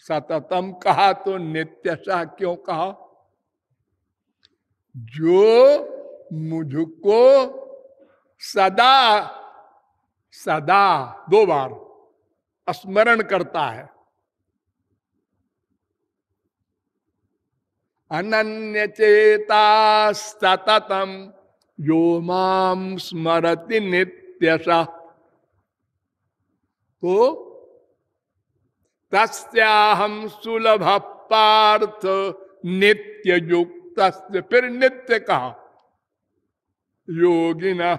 सततम कहा तो नित्यशाह क्यों कहा? जो मुझको सदा सदा, दो बार स्मरण करता है। अनन्य चेता सततम यो माम स्मरति नित्यशः। तो तस्याहम सुलभ पार्थ नित्य युक्त फिर नित्य कहा? योगिना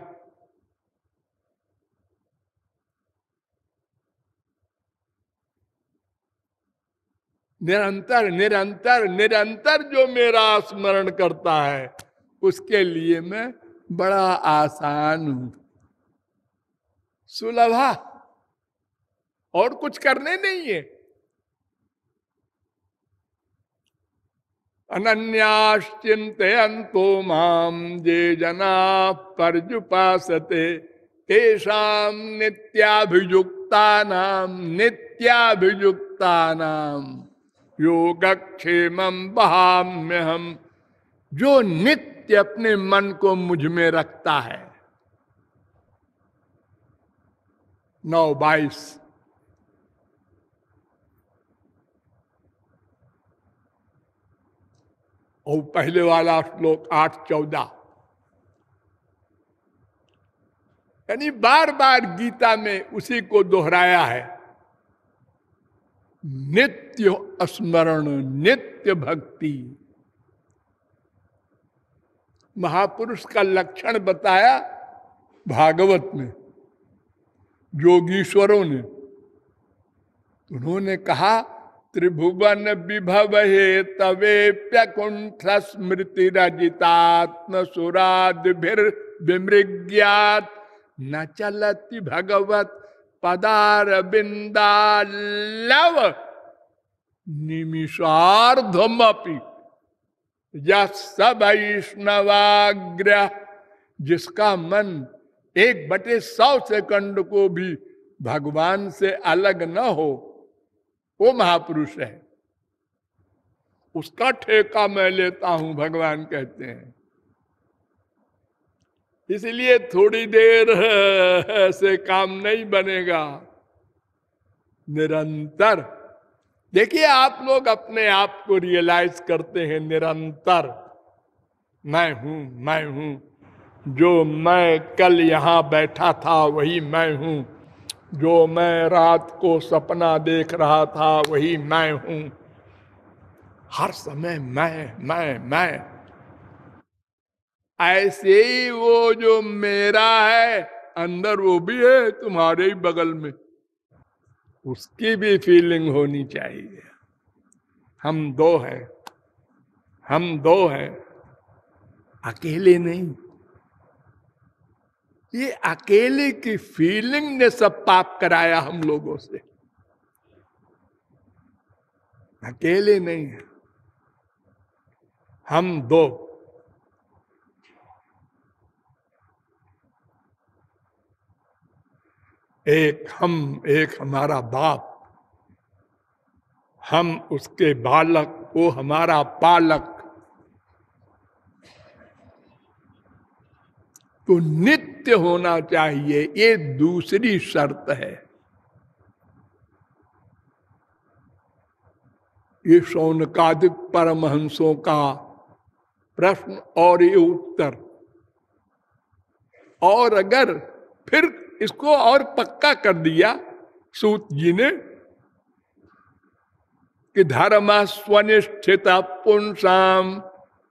निरंतर निरंतर निरंतर जो मेरा स्मरण करता है, उसके लिए मैं बड़ा आसान हूँ। सुलभा। और कुछ करने नहीं है। अनन्याश्चिंतो माम जे जना परजुपासते तेषाम नित्याभियुक्ता नाम नित्याभियुक्ता नाम योगक्षेम बहाम्य हम जो नित्य अपने मन को मुझमें रखता है। नौ बाईस। और पहले वाला श्लोक आठ चौदह। यानी बार बार गीता में उसी को दोहराया है। नित्य स्मरण, नित्य भक्ति। महापुरुष का लक्षण बताया भागवत में योगीश्वरों ने। उन्होंने कहा, त्रिभुवन विभव हे तवे प्यकुंठ स्मृति रजितात्म सुराद विमृग्यात न चलती भगवत पदार बिंदालव निमिषार्धमपि वैष्णवाग्र जिसका मन एक बटे सौ सेकंड को भी भगवान से अलग न हो, वो महापुरुष है। उसका ठेका मैं लेता हूँ, भगवान कहते हैं। इसलिए थोड़ी देर से काम नहीं बनेगा। निरंतर। देखिए, आप लोग अपने आप को रियलाइज़ करते हैं निरंतर। मैं हूँ मैं हूँ। जो मैं कल यहाँ बैठा था, वही मैं हूँ। जो मैं रात को सपना देख रहा था, वही मैं हूँ। हर समय मैं मैं मैं। ऐसे ही वो जो मेरा है, अंदर वो भी है तुम्हारे ही बगल में। उसकी भी फीलिंग होनी चाहिए। हम दो हैं। हम दो हैं। अकेले नहीं। ये अकेले की फीलिंग ने सब पाप कराया हम लोगों से। अकेले नहीं हम दो। एक हम, एक हमारा बाप। हम उसके बालक, वो हमारा पालक। तो नित्य होना चाहिए, ये दूसरी शर्त है। ये सौनकादिक परमहंसों का प्रश्न और ये उत्तर। और अगर फिर इसको और पक्का कर दिया सूत जी ने कि धर्म स्वनिष्ठित पुंसाम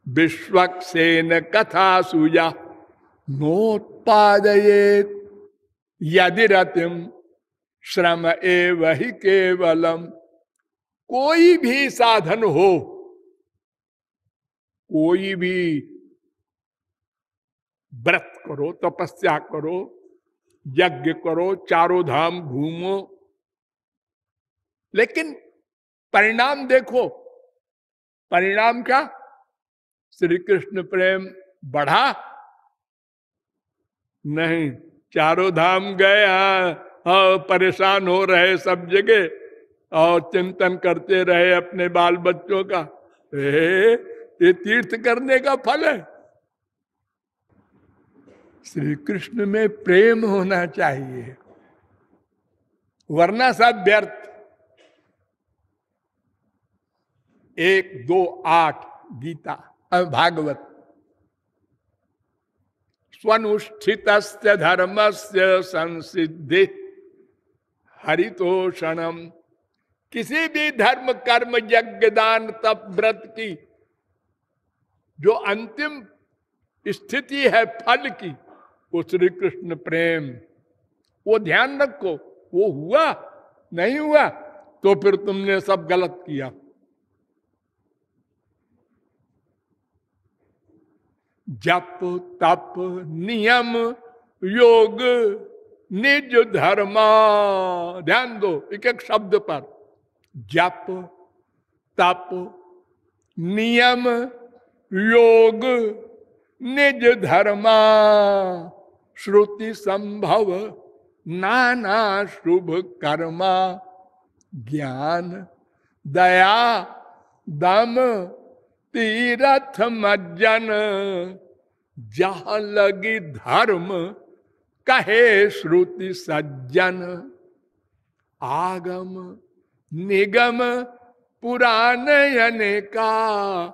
विश्वक्सेन कथा सुजा। नोत्पादये यदि रतिम श्रम एव केवलम कोई भी साधन हो, कोई भी व्रत करो, तपस्या करो यज्ञ करो चारों धाम घूमो। लेकिन परिणाम देखो। परिणाम क्या? श्री कृष्ण प्रेम बढ़ा। नहीं चारों धाम गया। और परेशान हो रहे सब जगह। और चिंतन करते रहे अपने बाल बच्चों का। ए, ये तीर्थ करने का फल है। श्री कृष्ण में प्रेम होना चाहिए। वरना सब व्यर्थ एक, दो, आठ, गीता भागवत। स्वनुष्ठित धर्म से संसिद्धि। हरितोषणम किसी भी धर्म, कर्म, यज्ञ, दान, तप, व्रत की, जो अंतिम स्थिति है फल की वो श्री कृष्ण प्रेम। वो ध्यान रखो, वो हुआ, नहीं हुआ तो फिर तुमने सब गलत किया। जप, तप, नियम, योग, निज धर्म। ध्यान दो, एक एक शब्द पर। जप, तप, नियम, योग, निज धर्मा। श्रुति संभव, नाना शुभ कर्मा, ज्ञान, दया, दम, तीरथ मज्जन। जहाँ लगी धर्म, कहे श्रुति सज्जन। आगम, निगम पुराण का,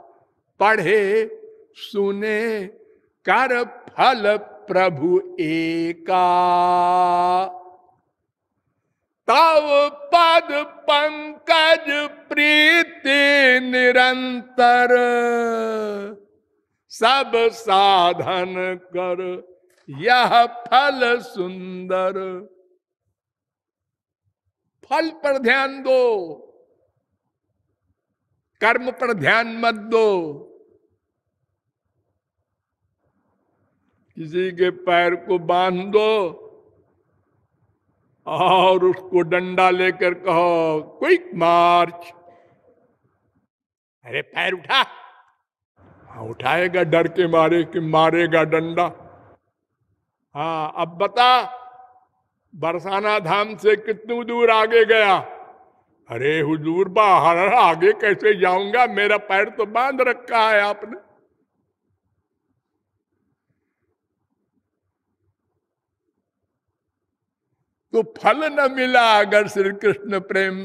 पढ़े, सुने, कर फल प्रभु एका। तव पद पंकज प्रीति निरंतर। सब साधन कर, यह फल सुंदर। फल पर ध्यान दो, कर्म पर ध्यान मत दो। किसी के पैर को बाँध दो और उसको डंडा लेकर कहो, क्विक मार्च. अरे, पैर उठा। हाँ उठाएगा, डर के मारे कि मारेगा डंडा। हाँ अब बता, बरसाना धाम से कितनी दूर आगे गया? अरे, हुजूर बाहर आगे कैसे जाऊँगा? मेरा पैर तो बाँध रखा है आपने। तो फल न मिला अगर श्री कृष्ण प्रेम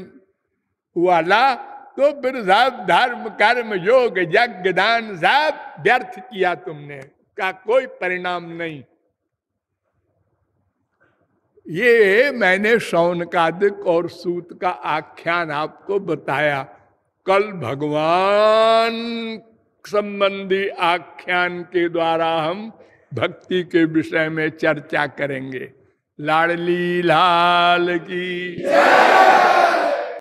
वाला तो फिर सब धर्म कर्म योग यज्ञ दान सब व्यर्थ किया तुमने, का कोई परिणाम नहीं। ये मैंने शौनकादिक और सूत का आख्यान आपको बताया। कल भगवान संबंधी आख्यान के द्वारा हम भक्ति के विषय में चर्चा करेंगे। लाडली लाल की।